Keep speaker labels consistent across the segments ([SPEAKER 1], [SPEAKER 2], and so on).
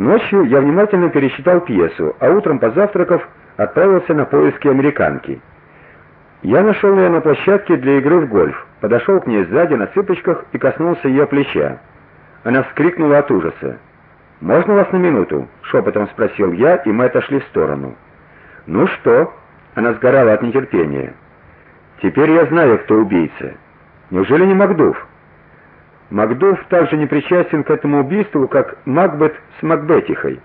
[SPEAKER 1] Ночью я внимательно пересчитал пьесу, а утром позавтракав, отправился на поиски американки. Я нашел ее на площадке для игры в гольф. Подошел к ней сзади на цыпочках и коснулся ее плеча. Она вскрикнула от ужаса. "Можно вас на минуту?" шепотом спросил я, и мы отошли в сторону. "Ну что?" Она сгорала от нетерпения. "Теперь я знаю, кто убийца. Неужели не Макдув?" Макдув также не причастен к этому убийству, как Макбет с Макбетихой.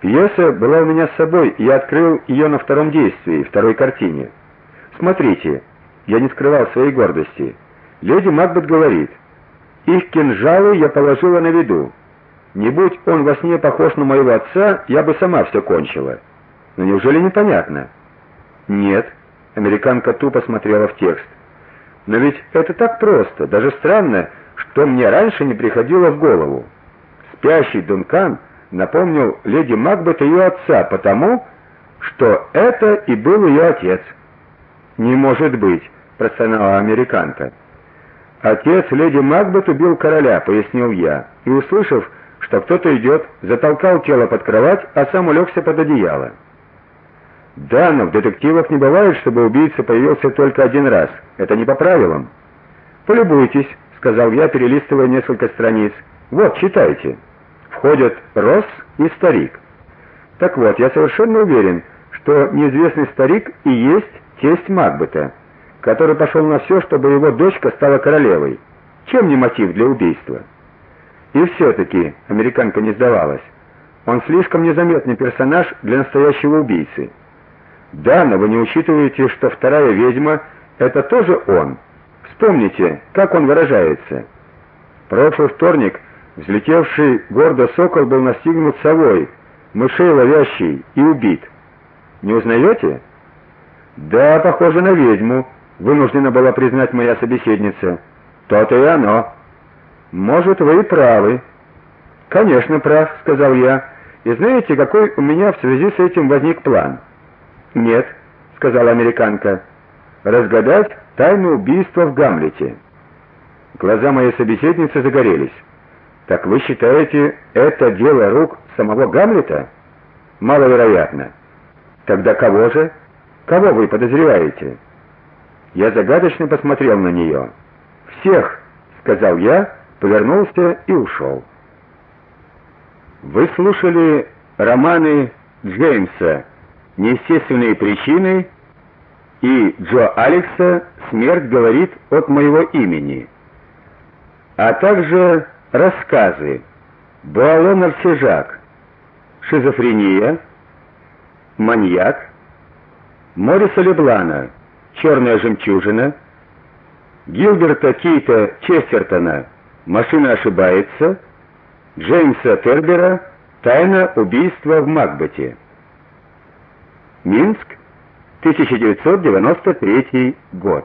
[SPEAKER 1] Пьеса была у меня с собой, и я открыл ее на втором действии, второй картине. Смотрите, я не скрывал своей гордости. Леди Макбет говорит: "Их кинжалы я положила на виду. Не будь он во сне похож на моего отца, я бы сама все кончила". Но неужели непонятно? Нет, американка тупо смотрела в текст. Но ведь это так просто, даже странно, что мне раньше не приходило в голову. Спящий Дункан напомнил леди Макбет ее отца, потому что это и был ее отец. Не может быть, простонала американка. Отец леди Макбет убил короля, пояснил я, и услышав, что кто-то идет, затолкал тело под кровать, а сам улегся под одеяло. Да, но в детективах не бывает, чтобы убийца появился только один раз. Это не по правилам. Полюбуйтесь, сказал я, перелистывая несколько страниц. Вот, читайте. Входят Росс и старик. Так вот, я совершенно уверен, что неизвестный старик и есть тесть Макбета, который пошел на все, чтобы его дочка стала королевой. Чем не мотив для убийства? И все таки американка не сдавалась. Он слишком незаметный персонаж для настоящего убийцы. Да, но вы не учитываете, что вторая ведьма это тоже он. Вспомните, как он выражается. Прошлый вторник взлетевший гордо сокол был настигнут совой, мышей ловящий и убит. Не узнаете? Да, похоже на ведьму, вынуждена была признать моя собеседница. То-то и оно. Может, вы и правы. Конечно, прав, сказал я. И знаете, какой у меня в связи с этим возник план? Нет, сказала американка. Разгадать тайну убийства в Гамлете. Глаза моей собеседницы загорелись. Так вы считаете, это дело рук самого Гамлета? Маловероятно. Тогда кого же? Кого вы подозреваете? Я загадочно посмотрел на нее. Всех, сказал я, повернулся и ушел. Вы слушали романы Джеймса неестественные причины и Джо Алекса Смерть говорит от моего имени, а также рассказы Буалон Арсежак, Шизофрения, Маньяк, Мориса Леблана, Черная жемчужина, Гилберта Кейта Честертона, Машина ошибается, Джеймса Тербера, Тайна убийства в Макбете. Минск, 1993 год.